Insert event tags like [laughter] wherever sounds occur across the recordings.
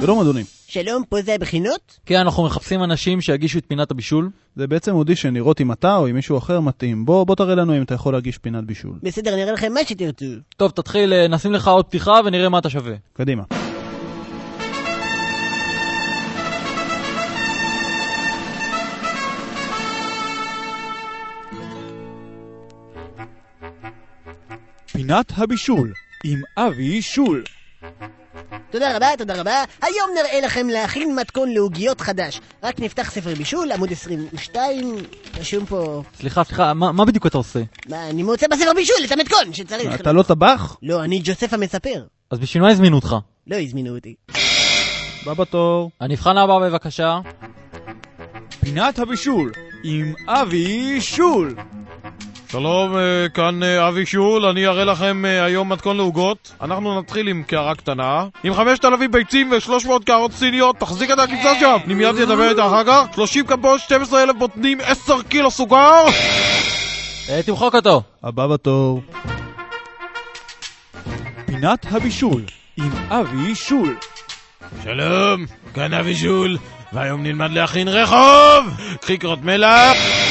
שלום אדוני. שלום, פה זה הבחינות? כן, אנחנו מחפשים אנשים שיגישו את פינת הבישול. זה בעצם אודישן לראות אם אתה או אם מישהו אחר מתאים. בוא, בוא תראה לנו אם אתה יכול להגיש פינת בישול. בסדר, נראה לכם מה שתרצו. טוב, תתחיל, אה, נשים לך עוד פתיחה ונראה מה אתה שווה. קדימה. פינת הבישול עם אבי שול. תודה רבה, תודה רבה. היום נראה לכם להכין מתכון לעוגיות חדש. רק נפתח ספר בישול, עמוד 22, רשום פה... סליחה, סליחה, מה, מה בדיוק אתה עושה? מה, אני מוצא בספר בישול את המתכון שצריך. אתה לא טבח? לא, אני ג'וסף המספר. אז בשביל מה הזמינו אותך? לא הזמינו אותי. בא בתור. הנבחן הבא בבקשה. פינת הבישול עם אבי שול. שלום, אה, כאן אה, אבי שול, אני אראה לכם אה, היום מתכון לעוגות. אנחנו נתחיל עם קערה קטנה, עם 5,000 ביצים ו-300 קערות סיניות, תחזיק את הכיסא שם! אני מיד אדבר איתה אחר כך. 30 כפות, 12,000 בוטנים, 10 קילו סוכר! תמחוק אותו. הבא בתור. פינת הבישול עם אבי שול. שלום, כאן אבי שול, והיום נלמד להכין רחוב! קחי קרות מלח!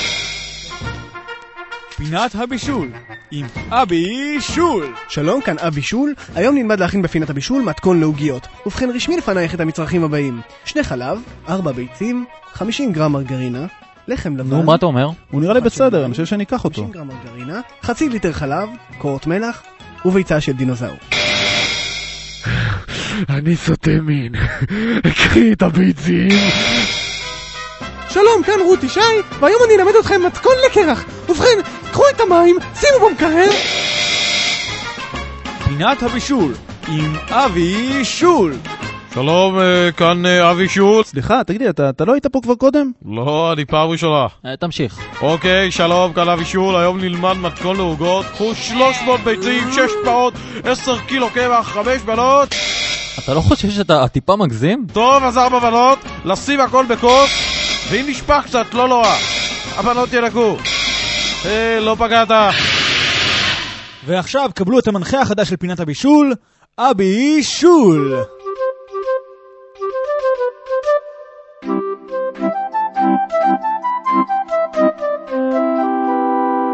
פינת הבישול עם אבי שול. שלום, כאן אבי שול. היום נלמד להכין בפינת הבישול מתכון לעוגיות. ובכן, רשמי לפנייך את המצרכים הבאים: שני חלב, ארבע ביצים, 50 גרם מרגרינה, לחם לבן, נו, מה אתה אומר? הוא נראה לי בסדר, אני חושב שאני אקח אותו. 50 גרם מרגרינה, חצי ליטר חלב, קורות מלח וביצה של דינוזאור. [laughs] אני סוטה מין, [laughs] קחי את הביצים! שלום, כאן רות ישי, והיום אני אלמד אתכם מתכון לקרח. ובכן, קחו את המים, שימו במקרר, פינת הבישול עם אבי שול. שלום, אה, כאן אה, אבי שול. סליחה, תגיד לי, אתה, אתה לא היית פה כבר קודם? לא, אני פעם ראשונה. אה, תמשיך. אוקיי, שלום, כאן אבי שול, היום נלמד מתכון לעוגות. קחו 300 ביצים, 6 פרות, 10 קילו קמח, 5 בנות. אתה לא חושב שאתה טיפה מגזים? טוב, אז ארבע בנות, לשים הכל בכוס, ואם נשפך קצת, לא נורא. הבנות ינקו. אה, לא פגעת. ועכשיו קבלו את המנחה החדש של פינת הבישול, אבי שול.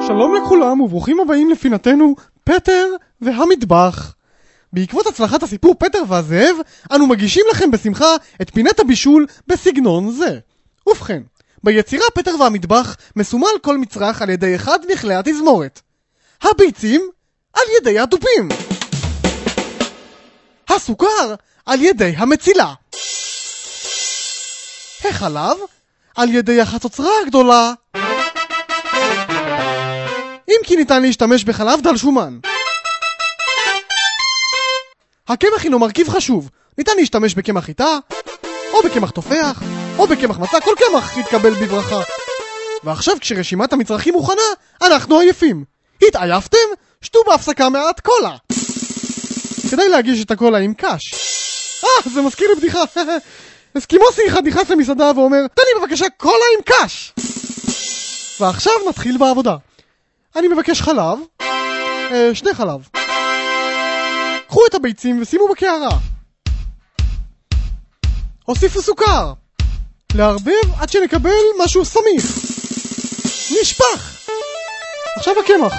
שלום לכולם וברוכים הבאים לפינתנו פטר והמטבח. בעקבות הצלחת הסיפור פטר והזאב, אנו מגישים לכם בשמחה את פינת הבישול בסגנון זה. ובכן, ביצירה פטר והמטבח מסומל כל מצרך על ידי אחד מכלי התזמורת. הביצים על ידי התופים. הסוכר על ידי המצילה. החלב על ידי החצוצרה הגדולה. אם כי ניתן להשתמש בחלב דל שומן. הקמח הינו מרכיב חשוב, ניתן להשתמש בקמח חיטה, או בקמח תופח, או בקמח מצה, כל קמח יתקבל בברכה. ועכשיו כשרשימת המצרכים מוכנה, אנחנו עייפים. התעייפתם? שתו בהפסקה מעט קולה. כדאי להגיש את הקולה עם קש. אה, זה מזכיר לי בדיחה. [laughs] אסקימוסי אחד נכנס למסעדה ואומר, תן לי בבקשה קולה עם קש! ועכשיו נתחיל בעבודה. אני מבקש חלב, אה, שני חלב. קחו את הביצים ושימו בקערה. הוסיפו סוכר. לערבב עד שנקבל משהו סמיך. נשפך. עכשיו הקמח.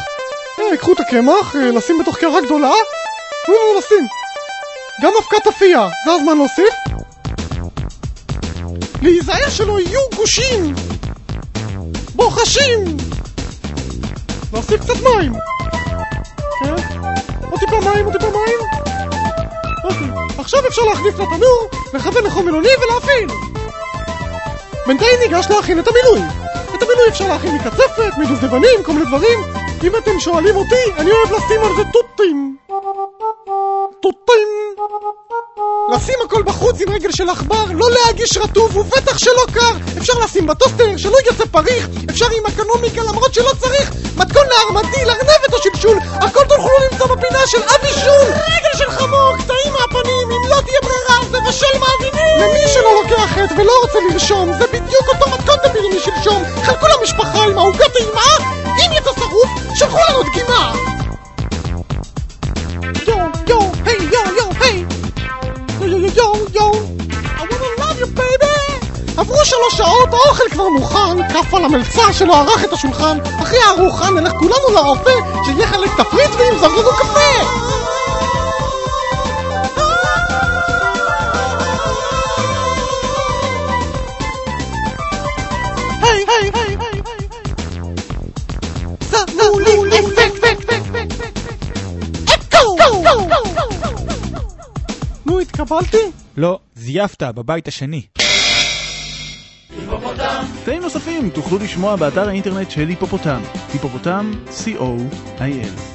אה, קחו את הקמח, אה, לשים בתוך קערה גדולה. תנו לנו לשים. גם אבקת אפייה, זה הזמן להוסיף. להיזהר שלא יהיו גושים. בוחשים. להוסיף קצת מים. כן. עוד טיפה מים, עוד טיפה מים. אוקיי. עכשיו אפשר להחליף לתנור, לכוון לחום מילוני ולהפעיל. בינתיים ניגש להכין את המילוי. את המילוי אפשר להכין מקצפת, מדובדבנים, כל מיני דברים. אם אתם שואלים אותי, אני אוהב לשים על זה תותים. תותים. לשים הכל בחוץ עם רגל של עכבר, לא להגיש רטוב, ובטח שלא קר. אפשר לשים בטוסטר, שלא יצא פריך. אפשר עם אקונומיקה, למרות שלא צריך. מתכון לארמדיל, ארנבת או שלשול. הכל תוכלו למצוא בפינה של אבי שול. רגל של חמור, קטעים מהפנים, אם לא תהיה ברירה, אז לבשל מאבינים. ומי שלא לוקח חטא ולא רוצה לרשום, זה בדיוק אותו מתכון דבילי משלשום. חלקו למשפחה עם העוגת האימה, אם יצא שרוף, שלחו לנו דגימה! יו, יו, היי, יו, יו, היי! יו, יו, יו, יו! I wanna love you, baby! עברו שלוש שעות, האוכל כבר מוכן, כף על המלצה שלא ערך את השולחן. אחרי הארוחה נלך כולנו לרופא, שיהיה חלק תפריט ועם זרזרו קפה! התקבלתי? לא, זייפת בבית השני. קטעים נוספים תוכלו לשמוע באתר האינטרנט של היפופוטם, היפופוטם, co.il